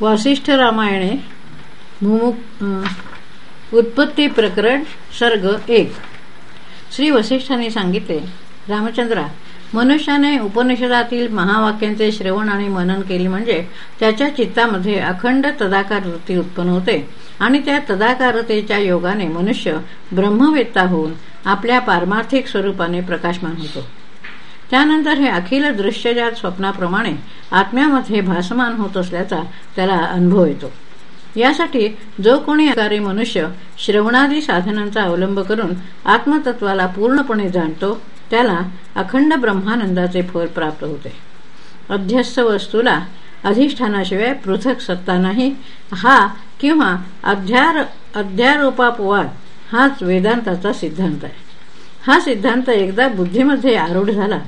वासिष्ठ रामायणे उत्पत्ती प्रकरण सर्ग एक. श्री वसिष्ठांनी सांगितले रामचंद्रा मनुष्याने उपनिषदातील महावाक्यांचे श्रवण आणि मनन केले म्हणजे त्याच्या चित्तामध्ये अखंड तदाकार वृत्ती उत्पन्न होते आणि त्या तदाकारतेच्या योगाने मनुष्य ब्रह्मवेत्ता होऊन आपल्या पारमार्थिक स्वरूपाने प्रकाशमान होतो. त्यानंतर हे अखिल दृश्यजात स्वप्नाप्रमाणे आत्म्यामध्ये भासमान होत असल्याचा त्याला अनुभव येतो. यासाठी जो कोणी आकारी मनुष्य श्रवणादी साधनांचा अवलंब करून आत्मतत्वाला पूर्णपणे जाणतो त्याला अखंड ब्रह्मानंदाचे फल प्राप्त होते. अध्यस्थ वस्तूला अधिष्ठानाशिवाय पृथक सत्ता नाही हा किंवा अध्यार अध्यारोपापवाद हाच वेदांताचा सिद्धांत आहे. हा सिद्धांत एकदा बुद्धीमध्ये आरूढ झाला.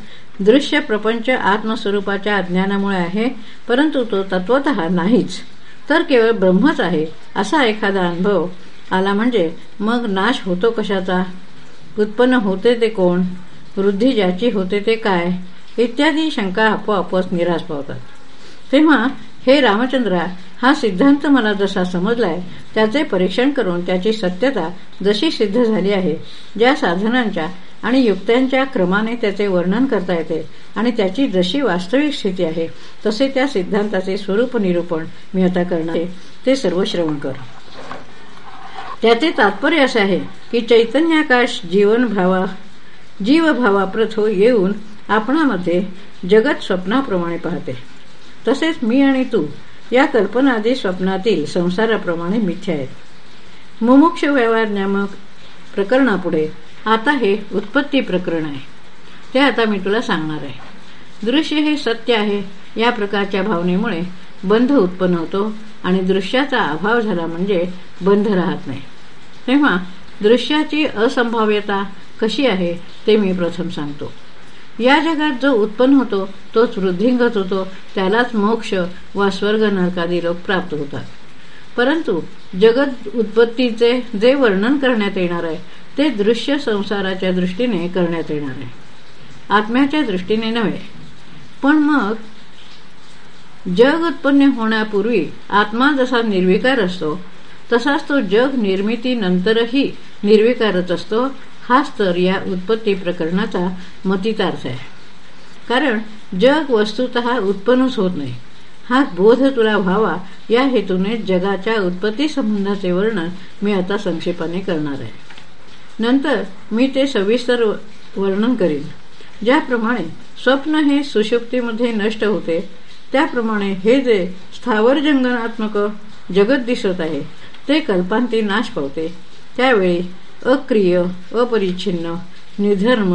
दृश्य प्रपंच आत्मस्वरूपाच्या अज्ञानामुळे आहे परंतु तो तत्वत नाहीच. तर केवळ ब्रह्मच आहे असा एखादा अनुभव आला म्हणजे मग नाश होतो कशाचा? उत्पन्न होते ते कोण? वृद्धी ज्याची होते ते काय? इत्यादी शंका आपोआपच निराश पावतात. तेव्हा हे रामचंद्रा हा सिद्धांत मला जसा समजलाय त्याचे परीक्षण करून त्याची सत्यता जशी सिद्ध झाली आहे. ज्या साधनांच्या आणि युक्त्यांच्या क्रमाने त्याचे वर्णन करता येते आणि त्याची जशी वास्तविक स्थिती आहे तसे त्या सिद्धांताचे स्वरूप निरूपण मी आता करणार ते सर्व श्रवण कर. त्याचे तात्पर्य असे आहे की चैतन्याकाश जीवन भावा जीवभावाप्रथ येऊन आपणामध्ये जगत स्वप्नाप्रमाणे पाहते. तसेच मी आणि तू या कल्पनादी स्वप्नातील संसाराप्रमाणे मिथ्या आहेत. मुमुक्ष व्यवहार नामक प्रकरणापुढे आता हे उत्पत्ती प्रकरण आहे. ते आता मी तुला सांगणार आहे. दृश्य हे सत्य आहे. या प्रकारच्या भावनेमुळे बंध उत्पन्न होतो आणि दृश्याचा अभाव झाला म्हणजे बंध राहत नाही. तेव्हा दृश्याची असंभाव्यता कशी आहे ते मी प्रथम सांगतो. या जगात जो उत्पन्न होतो तोच वृद्धिंगत होतो त्यालाच मोक्ष वा स्वर्ग नरकादी लोक प्राप्त होतात. परंतु जगत उत्पत्तीचे जे वर्णन करण्यात येणार आहे ते दृश्य संसाराच्या दृष्टीने करण्यात येणार आहे. आत्म्याच्या दृष्टीने नव्हे. पण मग जग उत्पन्न होण्यापूर्वी आत्मा जसा निर्विकार असतो तसाच तो जग निर्मिती नंतरही निर्विकारच असतो हाच तर या उत्पत्ती प्रकरणाचा मतितार्थ आहे. कारण जग वस्तुत उत्पन्नच होत नाही. हा बोध तुला व्हावा या हेतूने जगाच्या उत्पत्ती संबंधाचे वर्णन मी आता संक्षेपाने करणार आहे. नंतर मी ते सविस्तर वर्णन करीन. ज्याप्रमाणे स्वप्न हे सुशुक्तीमध्ये नष्ट होते त्याप्रमाणे हे जे स्थावर जंगनात्मक जगत दिसत आहे ते कल्पांती नाश पावते. त्यावेळी अक्रिय अपरिच्छिन्न निधर्म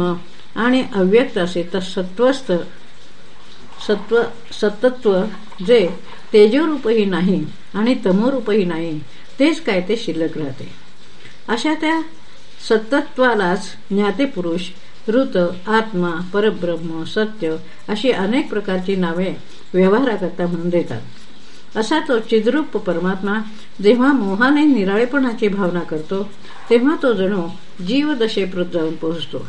आणि अव्यक्त असे सत्वस्थ सत्व सतत्व जे तेजोरूपही नाही आणि तमोरूपही नाही तेच काय ते शिल्लक राहते. अशा त्या सतत्वालाच ज्ञातेपुरुष ऋत आत्मा परब्रह्म सत्य अशी अनेक प्रकारची नावे व्यवहाराकरता म्हणून देतात. असा तो चिद्रूप परमात्मा जेव्हा मोहाने निराळेपणाची भावना करतो तेव्हा तो जणू जीवदशेप्रत जाऊन पोहोचतो.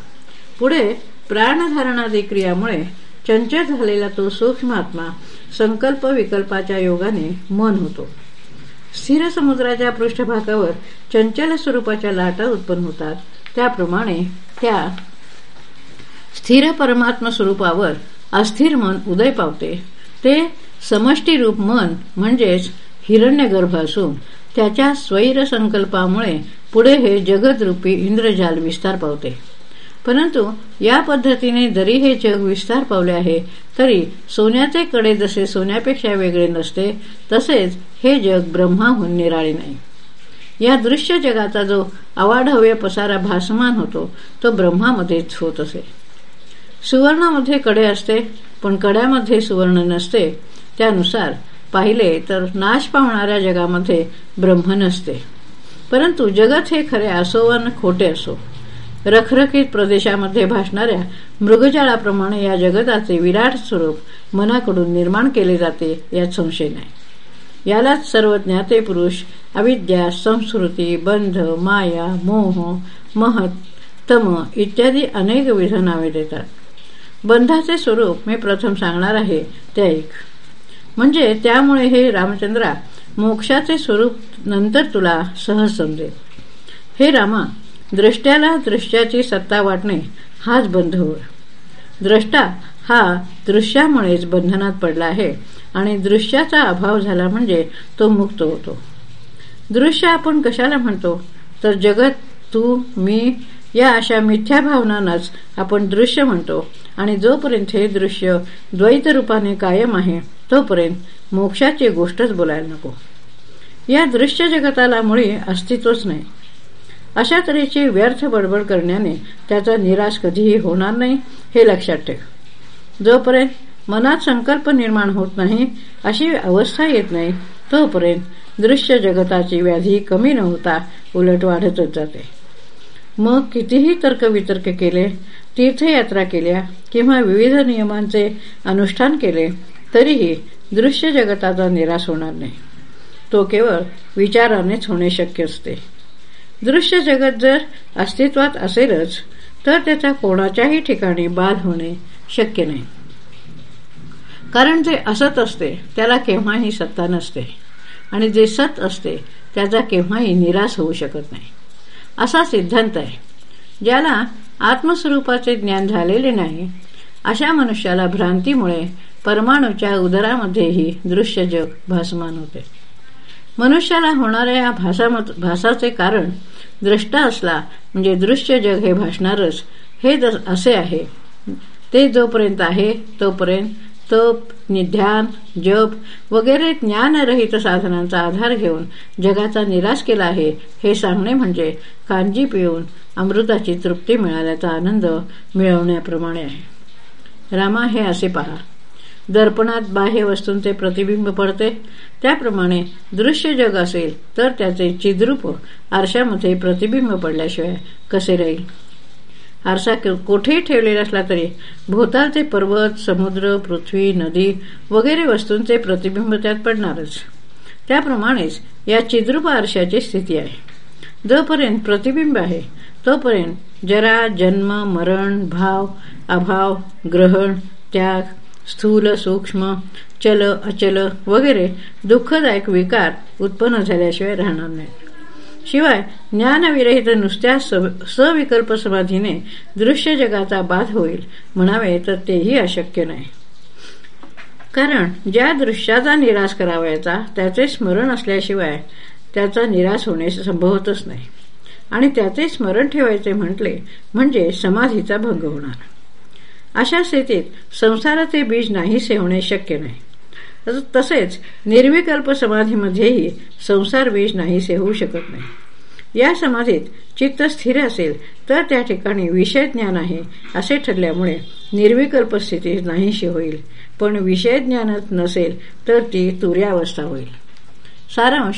पुढे प्राणधारणादी क्रियामुळे चंचल झालेला तो सूक्ष्मात्मा संकल्प विकल्पाच्या योगाने मन होतो. स्थिर समुद्राच्या पृष्ठभागावर चंचल स्वरूपाच्या लाटा उत्पन्न होतात. त्याप्रमाणे त्या स्थिर परमात्म स्वरूपावर अस्थिर मन उदय पावते. ते समष्टी रूप मन म्हणजेच हिरण्यगर्भ असून त्याच्या स्वैर संकल्पामुळे पुढे हे जगदरूपी इंद्रजाल विस्तार पावते. परंतु या पद्धतीने जरी हे जग विस्तार पावले आहे तरी सोन्याचे कडे जसे सोन्यापेक्षा वेगळे नसते तसेच हे जग ब्रह्माहून निराळे नाही. या दृश्य जगाचा जो अवाढव्य पसारा भासमान होतो तो ब्रह्मामध्येच होत असे. सुवर्णामध्ये कडे असते पण कड्यामध्ये सुवर्ण नसते त्यानुसार पाहिले तर नाश पावणाऱ्या जगामध्ये ब्रह्म नसते. परंतु जगत हे खरे असो वा खोटे असो रखरखीत प्रदेशामध्ये भासणाऱ्या मृगजाळाप्रमाणे या जगताचे विराट स्वरूप मनाकडून निर्माण केले जाते यात संशय नाही. यालाच सर्व ज्ञाते पुरुष अविद्या संस्कृती बंध माया मोह महत तम इत्यादी अनेक विध नावे देतात. बंधाचे स्वरूप मी प्रथम सांगणार आहे ते ऐक म्हणजे त्यामुळे हे रामचंद्रा मोक्षाचे स्वरूप नंतर तुला सहज समजेल. हे रामा द्रष्ट्याला दृश्याची सत्ता वाटणे हाच बंध होय द्रष्टा हा दृश्यामुळेच बंधनात पडला आहे आणि दृश्याचा अभाव झाला म्हणजे तो मुक्त होतो. दृश्य आपण कशाला म्हणतो? तर जगत तू मी या अशा मिथ्या भावनांनाच आपण दृश्य म्हणतो आणि जोपर्यंत हे दृश्य द्वैत रूपाने कायम आहे तोपर्यंत मोक्षाची गोष्टच बोलायला नको. या दृश्य जगताला मुळी अस्तित्वच नाही. अशा तऱ्हेची व्यर्थ बडबड करण्याने त्याचा निराश कधीही होणार नाही हे लक्षात ठेव. जोपर्यंत मनात संकल्प निर्माण होत नाही अशी अवस्था येत नाही तोपर्यंत दृश्य जगताची व्याधी कमी न होता उलट वाढतच जाते. मग कितीही तर्कवितर्क केले तीर्थयात्रा केल्या किंवा विविध नियमांचे अनुष्ठान केले तरीही दृश्य जगताचा निराश होणार नाही. तो केवळ विचारानेच होणे शक्य असते. दृश्य जगत जर अस्तित्वात असेलच तर त्याचा कोणाच्याही ठिकाणी बाध होणे शक्य नाही. कारण जे असत असते त्याला केव्हाही सत्ता नसते. आणि जे सत असते त्याचा केव्हाही निराश होऊ शकत नाही. असा सिद्धांत आहे. ज्याला आत्मस्वरूपाचे ज्ञान झालेले नाही अशा मनुष्याला भ्रांतीमुळे परमाणूच्या उदरामध्येही दृश्य जग भासमान होते. मनुष्याला होणाऱ्या या भासाचे कारण द्रष्टा असला म्हणजे दृश्य जग हे भासणारच हे असे आहे ते जोपर्यंत आहे तोपर्यंत तप निध्यान जप वगैरे ज्ञानरहित साधनांचा आधार घेऊन जगाचा निराश केला आहे हे सांगणे म्हणजे कांजी पिऊन अमृताची तृप्ती मिळाल्याचा आनंद मिळवण्याप्रमाणे आहे. रामा हे असे पहा. दर्पणात बाह्य वस्तूंचे प्रतिबिंब पडते. त्याप्रमाणे दृश्य जग असेल तर त्याचे चिद्रूप आरशामध्ये प्रतिबिंब पडल्याशिवाय कसे राहील? आरसा कोठेही ठेवलेला असला तरी भोवतालचे पर्वत समुद्र पृथ्वी नदी वगैरे वस्तूंचे प्रतिबिंब त्यात पडणारच. त्याप्रमाणेच या चिद्रूप आरशाची स्थिती आहे. जोपर्यंत प्रतिबिंब आहे तोपर्यंत जरा जन्म मरण भाव अभाव ग्रहण त्याग स्थूल सूक्ष्म चल अचल वगैरे दुःखदायक विकार उत्पन्न झाल्याशिवाय राहणार नाही. शिवाय ज्ञानविरहित नुसत्या सविकल्प समाधीने दृश्य जगाचा बाध होईल म्हणावे तर तेही अशक्य नाही. कारण ज्या दृश्याचा निराश करावायचा त्याचे स्मरण असल्याशिवाय त्याचा निराश होणे संभवतच नाही. आणि त्याचे स्मरण ठेवायचे म्हटले म्हणजे समाधीचा भंग होणार. अशा स्थितीत संसाराचे बीज नाहीसे होणे शक्य नाही. तसेच निर्विकल्प समाधीमध्येही संसार बीज नाहीसे होऊ शकत नाही. या समाधीत चित्त स्थिर असेल तर त्या ठिकाणी विषय ज्ञान आहे असे ठरल्यामुळे निर्विकल्प स्थिती नाहीशी होईल. पण विषय ज्ञानच नसेल तर ती तुर्यावस्था होईल. सारांश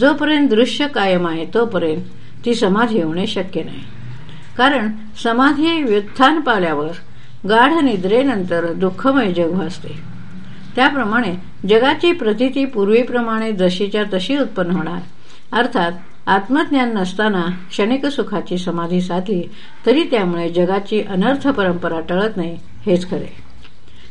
जोपर्यंत दृश्य कायम आहे तोपर्यंत ती समाधी होणे शक्य नाही. कारण समाधी व्युत्थान पाल्यावर गाढ निद्रेनंतर दुःखमय जग भासते. त्याप्रमाणे जगाची प्रतिती पूर्वीप्रमाणे जशीच्या तशी उत्पन्न होणार. अर्थात आत्मज्ञान नसताना क्षणिक सुखाची समाधी साधली तरी त्यामुळे जगाची अनर्थ परंपरा टळत नाही हेच खरे.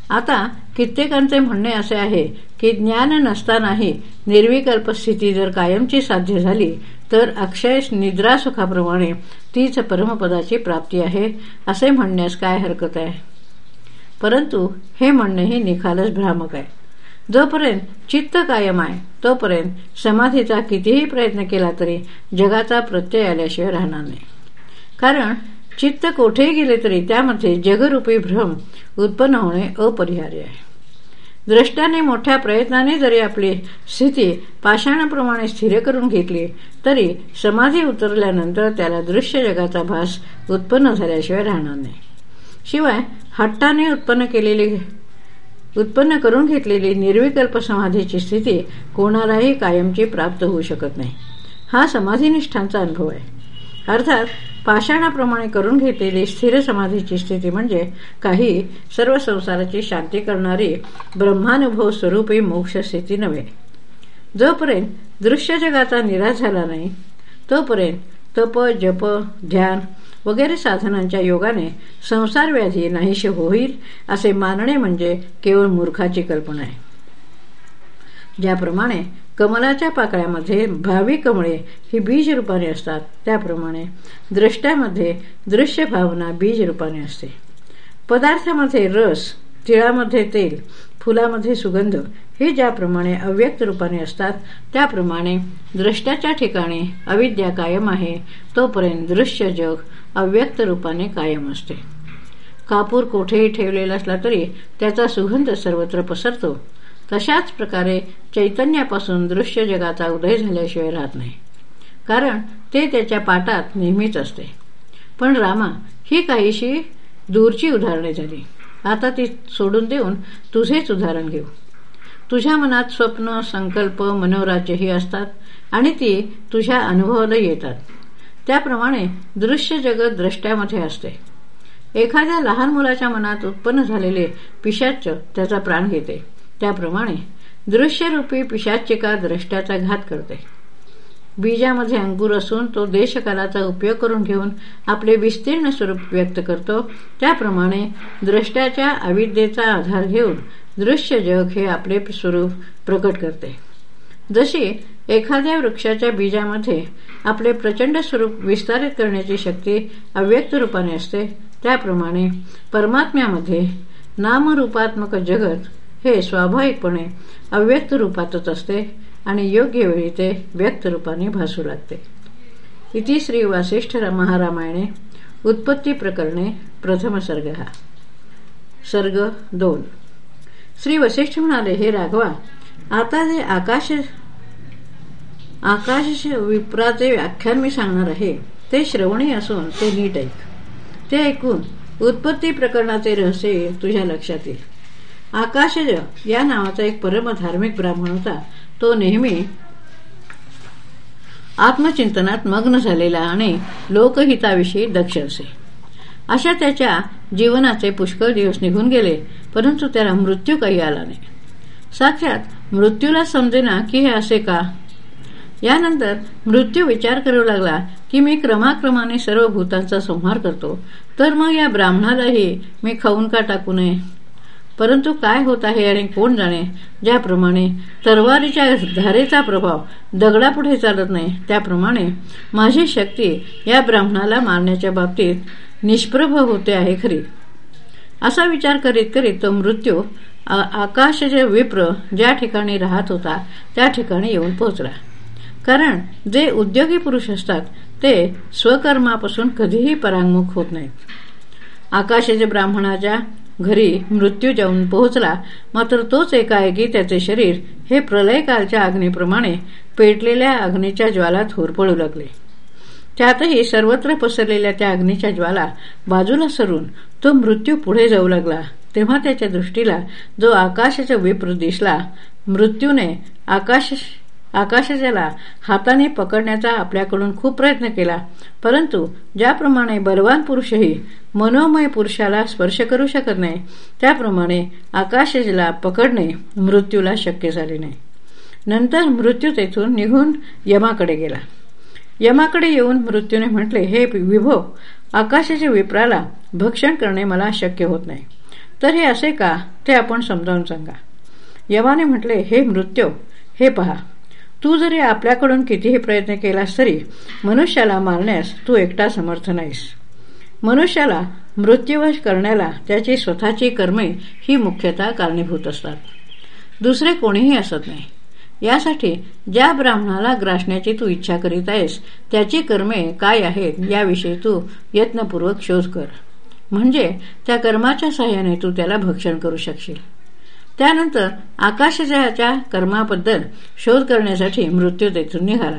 आता कित्येकांचे म्हणणे असे आहे की ज्ञान नसतानाही निर्विकल्प स्थिती जर कायमची साध्य झाली तर अक्षयश निद्रासुखाप्रमाणे तीच परमपदाची प्राप्ती आहे असे म्हणण्यास काय हरकत आहे? परंतु हे म्हणणेही निखालच भ्रामक आहे. जोपर्यंत चित्त कायम आहे तोपर्यंत समाधीचा कितीही प्रयत्न केला तरी जगाचा प्रत्यय आल्याशिवाय राहणार नाही. कारण चित्त कोठेही गेले तरी त्यामध्ये जगरूपी भ्रम उत्पन्न होणे अपरिहार्य आहे. दृष्ट्याने मोठ्या प्रयत्नाने जरी आपली स्थिती पाषाणाप्रमाणे स्थिर करून घेतली तरी समाधी उतरल्यानंतर त्याला दृश्य जगाचा भास उत्पन्न झाल्याशिवाय राहणार नाही. शिवाय हट्टाने उत्पन्न केलेली उत्पन्न करून घेतलेली निर्विकल्प समाधीची स्थिती कोणालाही कायमची प्राप्त होऊ शकत नाही. हा समाधीनिष्ठांचा अनुभव आहे. अर्थात पाषाणाप्रमाणे करून घेतलेली स्थिर समाधीची स्थिती म्हणजे काही सर्व संसाराची शांती करणारी ब्रह्मानुभव स्वरूपी मोक्ष स्थिती नव्हे. जोपर्यंत दृश्य जगाचा निराश झाला नाही तोपर्यंत तप जप ध्यान वगैरे साधनांच्या योगाने संसार व्याधी नाहीशी होईल असे मानणे म्हणजे केवळ मूर्खाची कल्पना आहे. ज्याप्रमाणे कमलाच्या पाकळ्यामध्ये भावी कमळे ही बीज रूपाने असतात त्याप्रमाणे द्रष्ट्यामध्ये दृश्य भावना बीज रूपाने असते. पदार्थामध्ये रस तिळामध्ये तेल फुलामध्ये सुगंध हे ज्याप्रमाणे अव्यक्त रूपाने असतात त्याप्रमाणे दृष्ट्याच्या ठिकाणी अविद्या कायम आहे तोपर्यंत दृश्य जग अव्यक्त रूपाने कायम असते. कापूर कोठेही ठेवलेला असला तरी त्याचा सुगंध सर्वत्र पसरतो तशाच प्रकारे चैतन्यापासून दृश्य जगाचा उदय झाल्याशिवाय राहत नाही. कारण ते त्याच्या पाटात नेहमीच असते. पण रामा ही काहीशी दूरची उदाहरणे झाली. आता ती सोडून देऊन तुझेच उदाहरण घेऊ. तुझ्या मनात स्वप्न संकल्प मनोराज्यही असतात आणि ती तुझ्या अनुभवाला येतात. त्याप्रमाणे दृश्य जगत द्रष्ट्यामध्ये असते. एखाद्या लहान मुलाच्या मनात उत्पन्न झालेले पिशाच त्याचा प्राण घेते. त्याप्रमाणे दृश्यरूपी पिशाचिका द्रष्ट्याचा घात करते. बीजामध्ये अंकुर असून तो देशकालाचा उपयोग करून घेऊन आपले विस्तीर्ण स्वरूप व्यक्त करतो. त्याप्रमाणे द्रष्ट्याच्या अविद्येचा आधार घेऊन दृश्य जग हे आपले स्वरूप प्रकट करते. जशी एखाद्या वृक्षाच्या बीजामध्ये आपले प्रचंड स्वरूप विस्तारित करण्याची शक्ती अव्यक्त रूपाने असते त्याप्रमाणे परमात्म्यामध्ये नामरूपात्मक जगत हे स्वाभाविकपणे अव्यक्त रूपातच असते आणि योग्य वेळी ते व्यक्त रूपाने भासू लागते. इति श्री वासिष्ठ महारामायणे उत्पत्ती प्रकरणे प्रथम सर्ग. हा सर्ग दोन. श्री वसिष्ठ म्हणाले हे राघवा आता जे आकाश आकाश विप्राचे व्याख्यान मी सांगणार आहे ते श्रवणी असून ते नीट ऐक. ते ऐकून उत्पत्ती प्रकरणाचे रहस्य तुझ्या लक्षात येईल. आकाशज या नावाचा एक परम धार्मिक ब्राह्मण होता. तो नेहमी आत्मचिंतनात मग्न झालेला आणि लोकहिताविषयी दक्ष असे. अशा त्याच्या जीवनाचे पुष्कळ दिवस निघून गेले परंतु त्याला मृत्यू काही आला नाही. साक्षात मृत्यूला समजेना की हे असे का? यानंतर मृत्यू विचार करू लागला की मी क्रमाक्रमाने सर्व भूतांचा संहार करतो तर मग या ब्राह्मणालाही मी खाऊन का टाकू नये? परंतु काय होत आहे आणि कोण जाणे? ज्याप्रमाणे तरवारीच्या धारेचा प्रभाव दगडापुढे चालत नाही त्याप्रमाणे माझी शक्ती या ब्राह्मणाला मारण्याच्या बाबतीत निष्प्रभ होते आहे खरी. असा विचार करीत करीत तो मृत्यू आकाशचे विप्र ज्या ठिकाणी राहत होता त्या ठिकाणी येऊन पोहोचला. कारण जे उद्योगी पुरुष असतात ते स्वकर्मापासून कधीही परांगमुख होत नाहीत. आकाशाच्या ब्राह्मणाच्या घरी मृत्यू जाऊन पोहोचला मात्र तोच एकाएकी त्याचे शरीर हे प्रलयकालच्या अग्नीप्रमाणे पेटलेल्या अग्नीच्या ज्वालात होरपळू लागले. त्यातही सर्वत्र पसरलेल्या त्या अग्नीच्या ज्वाला बाजूला सरून तो मृत्यू पुढे जाऊ लागला. तेव्हा त्याच्या दृष्टीला जो आकाशाचा विप्र दिसला मृत्यूने आकाश आकाशाला हाताने पकडण्याचा आपल्याकडून खूप प्रयत्न केला. परंतु ज्याप्रमाणे बलवान पुरुषही मनोमय पुरुषाला स्पर्श करू शकत नाही त्याप्रमाणे आकाशाला पकडणे मृत्यूला शक्य झाले नाही. नंतर मृत्यू तेथून निघून यमाकडे गेला. यमाकडे येऊन मृत्यूने म्हटले हे विभो आकाशाच्या विप्राला भक्षण करणे मला शक्य होत नाही. तर हे असे का? ते आपण समजावून सांगा. यमाने म्हटले हे मृत्यू हे पहा तू जरी आपल्याकडून कितीही प्रयत्न केलास तरी मनुष्याला मारण्यास तू एकटा समर्थ नाहीस. मनुष्याला मृत्यूवश करण्याला त्याची स्वतःची कर्मे ही मुख्यतः कारणीभूत असतात. दुसरे कोणीही असत नाही. यासाठी ज्या ब्राह्मणाला ग्रासण्याची तू इच्छा करीत आहेस त्याची कर्मे काय आहेत याविषयी तू यत्नपूर्वक शोध कर. म्हणजे त्या कर्माच्या सहाय्याने तू त्याला भक्षण करू शकशील. त्यानंतर आकाशाच्या कर्माबद्दल शोध करण्यासाठी मृत्यू तेथून निघाला.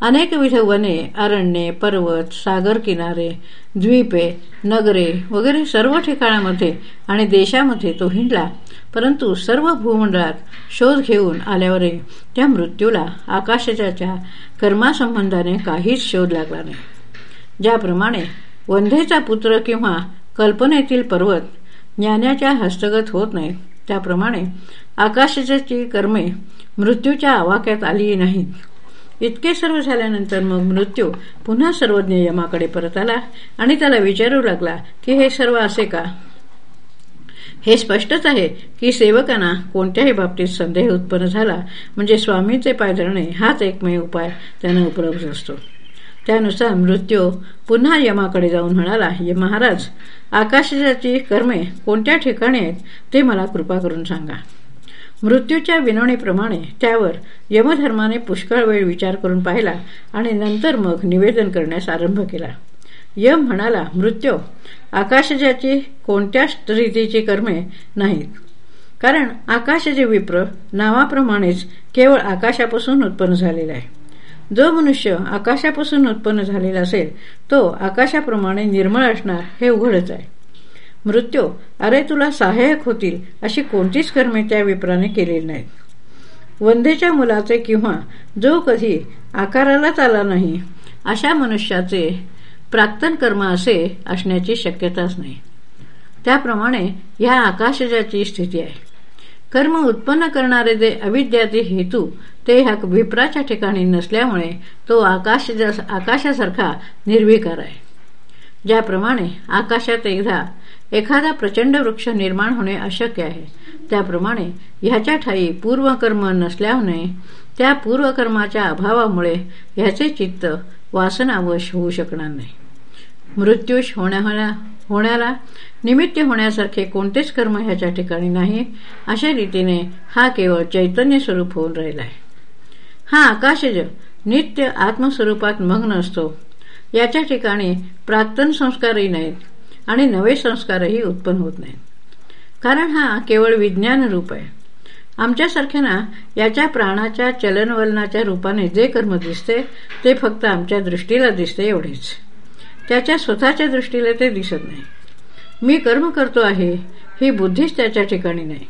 अनेकविध वने अरण्ये पर्वत सागर किनारे द्वीपे नगरे वगैरे सर्व ठिकाणामध्ये आणि देशामध्ये तो हिंडला. परंतु सर्व भूमंडळात शोध घेऊन आल्यावरही त्या मृत्यूला आकाशाच्या कर्मासंबंधाने काहीच शोध लागला नाही. ज्याप्रमाणे वंधेचा पुत्र किंवा कल्पनेतील पर्वत ज्ञानाच्या हस्तगत होत नाही त्याप्रमाणे आकाशाची कर्मे मृत्यूच्या आवाक्यात आली नाहीत. इतके सर्व झाल्यानंतर मग मृत्यू पुन्हा सर्वज्ञ यमाकडे परत आला आणि त्याला विचारू लागला की हे सर्व असे का? हे स्पष्टच आहे की सेवकांना कोणत्याही बाबतीत संदेह उत्पन्न झाला. म्हणजे स्वामींचे पाय धरणे हाच एकमेव उपाय त्यांना उपलब्ध असतो. त्यानुसार मृत्यू पुन्हा यमाकडे जाऊन म्हणाला महाराज आकाशाची कर्मे कोणत्या ठिकाणी आहेत ते मला कृपा करून सांगा. मृत्यूच्या विनवणीप्रमाणे त्यावर यमधर्माने पुष्कळ वेळ विचार करून पाहिला आणि नंतर मग निवेदन करण्यास आरंभ केला. यम म्हणाला मृत्यू आकाशजाची कोणत्याच रीतीची कर्मे नाहीत. कारण आकाशजे विप्र नावाप्रमाणेच केवळ आकाशापासून उत्पन्न झालेलं आहे. जो मनुष्य आकाशापासून उत्पन्न झालेला असेल तो आकाशाप्रमाणे निर्मळ असणार हे उघडच आहे. मृत्यू अरे तुला सहाय्यक होतील अशी कोणतीच कर्मे त्या विप्राने केलेली नाहीत. वंधेच्या मुलाचे किंवा जो कधी आकारालाच आला नाही अशा मनुष्याचे प्राक्तन कर्म असे असण्याची शक्यताच नाही. त्याप्रमाणे ह्या आकाशजाची स्थिती आहे. कर्म उत्पन्न करणारे जे अविद्याचे हेतू ते ह्या विप्राच्या ठिकाणी नसल्यामुळे तो आकाश आकाशासारखा निर्विकार आहे. ज्याप्रमाणे आकाशात एकदा एखादा प्रचंड वृक्ष निर्माण होणे अशक्य आहे त्याप्रमाणे ह्याच्या ठाई पूर्वकर्म नसल्याने त्या पूर्वकर्माच्या अभावामुळे ह्याचे चित्त वासनावश होऊ शकणार नाही. मृत्यूश होण्या होण्याला निमित्त होण्यासारखे कोणतेच कर्म ह्याच्या ठिकाणी नाही. अशा रीतीने हा केवळ चैतन्य स्वरूप होऊन राहिला आहे हा आकाशज नित्य आत्मस्वरूपात मग्न असतो. याच्या ठिकाणी प्राक्तन संस्कारही नाहीत आणि नवे संस्कारही उत्पन्न होत नाहीत. कारण हा केवळ विज्ञान रूप आहे. आमच्यासारख्यांना याच्या प्राणाच्या चलनवलनाच्या रूपाने जे कर्म दिसते ते फक्त आमच्या दृष्टीला दिसते एवढेच. त्याच्या स्वतःच्या दृष्टीला ते दिसत नाही. मी कर्म करतो आहे ही बुद्धीच त्याच्या ठिकाणी नाही.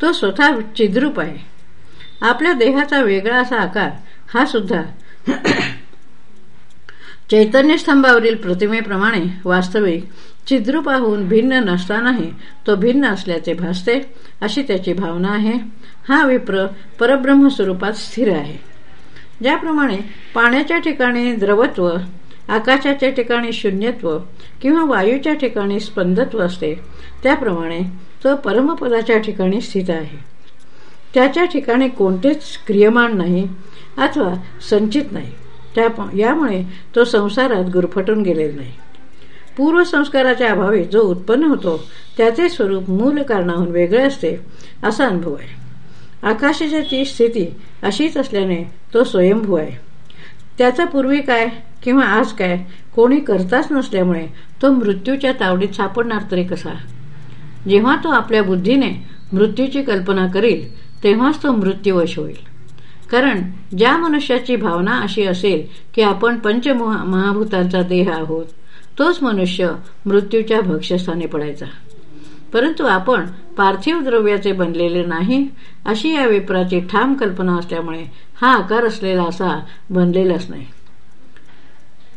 तो स्वतः चिद्रूप आहे. आपल्या देहाचा वेगळा असा आकार हा सुद्धा चैतन्यस्तंभावरील प्रतिमेप्रमाणे वास्तविक चिद्रूपाहून भिन्न नसतानाही तो भिन्न असल्याचे भासते अशी त्याची भावना आहे. हा विप्र परब्रह्म स्वरूपात स्थिर आहे. ज्याप्रमाणे पाण्याच्या ठिकाणी द्रवत्व आकाशाच्या ठिकाणी शून्यत्व किंवा वायूच्या ठिकाणी स्पंदत्व असते. त्याप्रमाणे तो परमपदाच्या ठिकाणी स्थित आहे. त्याच्या ठिकाणी कोणतेच क्रियमान नाही अथवा संचित नाही. त्या यामुळे तो संसारात गुरफटून गेलेला नाही. पूर्वसंस्काराच्या अभावी जो उत्पन्न होतो त्याचे स्वरूप मूल कारणाहून वेगळे असते असा अनुभव आहे. आकाशाची स्थिती अशीच असल्याने तो स्वयंभू आहे. त्याचा पूर्वी काय किंवा आज काय? कोणी करताच नसल्यामुळे तो मृत्यूच्या तावडीत सापडणार तरी कसा? जेव्हा तो आपल्या बुद्धीने मृत्यूची कल्पना करील तेव्हाच तो मृत्यूवश होईल. कारण ज्या मनुष्याची भावना अशी असेल की आपण पंचमहाभूतांचा देह आहोत तोच मनुष्य मृत्यूच्या भक्ष्यस्थानी पडायचा. परंतु आपण पार्थिव द्रव्याचे बनलेले नाही अशी या विप्राची ठाम कल्पना असल्यामुळे हा आकार असलेला असा बनलेलाच नाही.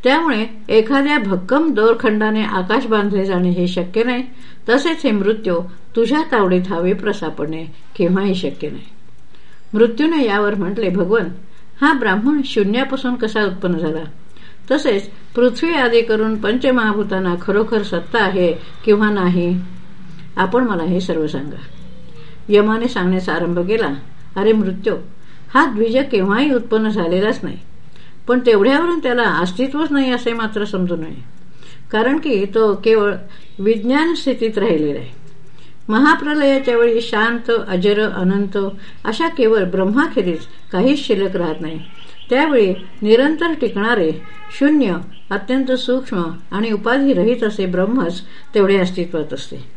त्यामुळे एखाद्या भक्कम दोरखंडाने आकाश बांधले जाणे हे शक्य नाही. तसेच हे मृत्यू तुझ्या तावडीत हवे प्रसापडणे केव्हाही शक्य नाही. मृत्यूने यावर म्हटले भगवन हा ब्राह्मण शून्यापासून कसा उत्पन्न झाला? तसेच पृथ्वी आदी करून पंचमहाभूतांना खरोखर सत्ता आहे किंवा नाही? आपण मला हे सर्व सांगा. यमाने सांगण्याचा आरंभ केला अरे मृत्यू हा द्विज केव्हाही उत्पन्न झालेलाच नाही. पण तेवढ्यावरून त्याला अस्तित्वच नाही असे मात्र समजू नये. कारण की तो केवळ विज्ञान स्थितीत राहिलेला आहे. महाप्रलयाच्या वेळी शांत अजर अनंत अशा केवळ ब्रह्माखेरीज काहीच शिल्लक राहत नाही. त्यावेळी निरंतर टिकणारे शून्य अत्यंत सूक्ष्म आणि उपाधिरहित असे ब्रह्मच तेवढे अस्तित्वात असते.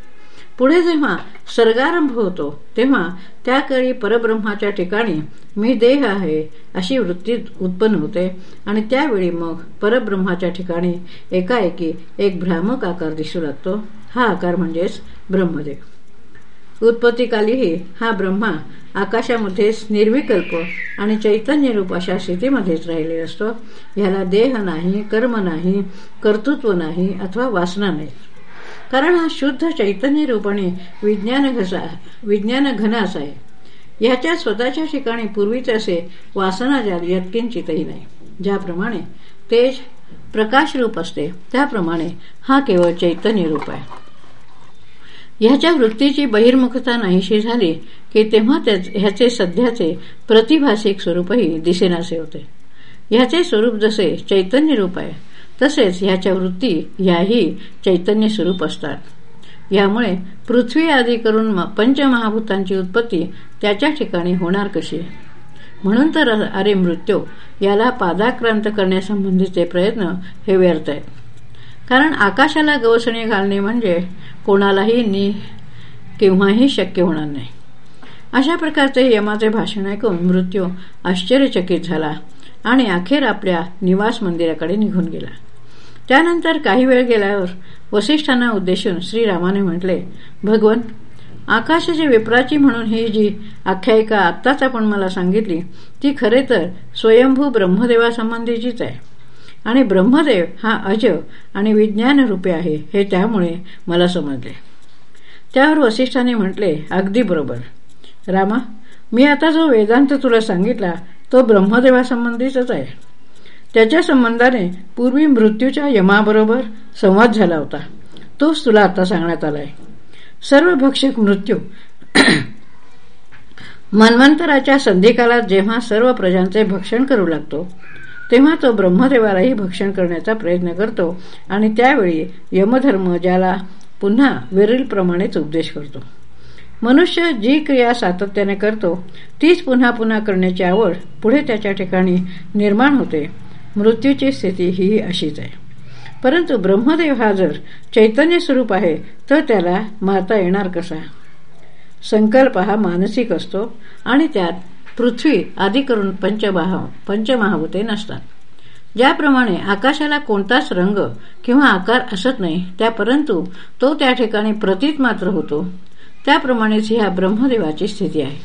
पुढे जेव्हा सर्गारंभ होतो तेव्हा त्याकाळी परब्रह्माच्या ठिकाणी मी देह आहे अशी वृत्ती उत्पन्न होते. आणि त्यावेळी मग परब्रह्माच्या ठिकाणी एकाएकी एक भ्रामक आकार दिसू लागतो. हा आकार म्हणजेच ब्रह्मदेव. उत्पत्तीकालीही हा ब्रह्मा आकाशामध्ये निर्विकल्प आणि चैतन्यरूप अशा स्थितीमध्येच राहिले असतो. ह्याला देह नाही कर्म नाही कर्तृत्व नाही अथवा वासना नाही. कारण हा शुद्ध चैतन्य रूपाने विज्ञान घसा विज्ञान घनास आहे. ह्याच्या स्वतःच्या ठिकाणी पूर्वीच असे वासना यत्किंचितही नाही. ज्याप्रमाणे तेज प्रकाश रूप असते त्याप्रमाणे हा केवळ चैतन्य रूप आहे. ह्याच्या वृत्तीची बहिर्मुखता नाहीशी झाली की तेव्हा ह्याचे सध्याचे प्रतिभाषिक स्वरूपही दिसेनासे होते. ह्याचे स्वरूप जसे चैतन्य रूप आहे तसेच ह्याच्या वृत्ती ह्याही चैतन्य स्वरूप असतात. यामुळे पृथ्वी आदी करून पंचमहाभूतांची उत्पत्ती त्याच्या ठिकाणी होणार कशी? म्हणून तर अरे मृत्यू याला पादाक्रांत करण्यासंबंधीचे प्रयत्न हे व्यर्थ आहेत. कारण आकाशाला गवसणी घालणे म्हणजे कोणालाही नि केव्हाही शक्य होणार नाही. अशा प्रकारचे यमाचे भाषण ऐकून मृत्यू आश्चर्यचकित झाला आणि अखेर आपल्या निवास मंदिराकडे निघून गेला. त्यानंतर काही वेळ गेल्यावर वसिष्ठांना उद्देशून श्रीरामाने म्हटले भगवन आकाशाची विप्राची म्हणून ही जी आख्यायिका आत्ताच आपण मला सांगितली ती खरे तर स्वयंभू ब्रह्मदेवासंबंधीचीच आहे. आणि ब्रह्मदेव हा अज आणि विज्ञान रूपे आहे हे त्यामुळे मला समजले. त्यावर वसिष्ठाने म्हटले अगदी बरोबर. रामा मी आता जो वेदांत तुला सांगितला तो ब्रह्मदेवासंबंधीच आहे. त्याच्या संबंधाने पूर्वी मृत्यूच्या यमाबरोबर संवाद झाला होता. तोच तुला आता सांगण्यात आलाय. सर्व भक्षक मृत्यू मन्वंतराच्या संधिकालात जेव्हा सर्व प्रजांचे भक्षण करू लागतो तेव्हा तो ब्रह्मदेवालाही भक्षण करण्याचा प्रयत्न करतो आणि त्यावेळी यमधर्म ज्याला पुन्हा विरीलप्रमाणेच उपदेश करतो. मनुष्य जी क्रिया सातत्याने करतो तीच पुन्हा पुन्हा करण्याची आवड पुढे त्याच्या ठिकाणी निर्माण होते. मृत्यूची स्थिती ही अशीच आहे. परंतु ब्रह्मदेव हा जर चैतन्य स्वरूप आहे तर त्याला मारता येणार कसा? संकल्प हा मानसिक असतो आणि त्यात पृथ्वी आदी करून पंचमहा पंचमहाभूते नसतात. ज्याप्रमाणे आकाशाला कोणताच रंग किंवा आकार असत नाही त्या परंतु तो त्या ठिकाणी प्रतीत मात्र होतो. त्याप्रमाणेच ह्या ब्रह्मदेवाची स्थिती आहे.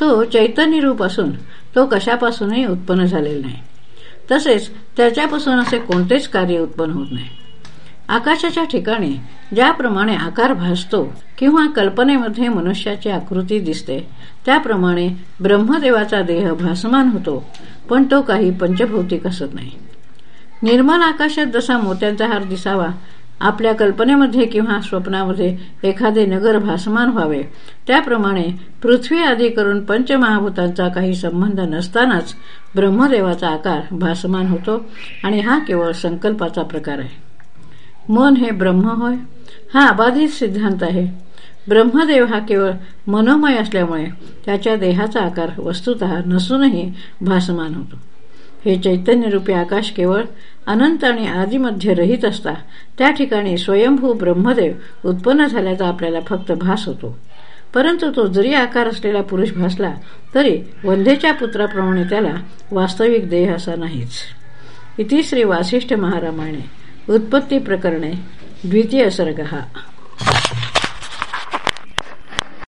तो चैतन्य रूप असून तो कशापासूनही उत्पन्न झालेला नाही. तसेच त्याच्यापासून असे कोणतेच कार्य उत्पन्न होत नाही. आकाशाच्या ठिकाणी ज्याप्रमाणे आकार भासतो किंवा कल्पनेमध्ये मनुष्याची आकृती दिसते त्याप्रमाणे ब्रह्मदेवाचा देह भासमान होतो पण तो काही पंचभौतिक असत नाही. निर्मल आकाशात जसा मोत्यांचा हार दिसावा आपल्या कल्पनेमध्ये किंवा स्वप्नामध्ये एखादे नगर भासमान व्हावे. त्याप्रमाणे पृथ्वी आदी करून पंचमहाभूतांचा काही संबंध नसतानाच ब्रह्मदेवाचा आकार भासमान होतो आणि हा केवळ संकल्पाचा प्रकार आहे. मन हे ब्रह्म होय. हा अबाधित सिद्धांत आहे. ब्रह्मदेव हा केवळ मनोमय असल्यामुळे त्याच्या देहाचा आकार वस्तुत नसूनही भासमान होतो. हे चैतन्यरूपी आकाश केवळ अनंत आणि आदिमध्ये रहित असता त्या ठिकाणी स्वयंभू ब्रह्मदेव उत्पन्न झाल्याचा आपल्याला फक्त भास होतो. परंतु तो जरी आकार असलेला पुरुष भासला तरी वंधेच्या पुत्राप्रमाणे त्याला वास्तविक देह असा नाहीच. इतिश्री वासिष्ठ महारामाने उत्पत्ती प्रकरणे द्वितीय सर्ग. हा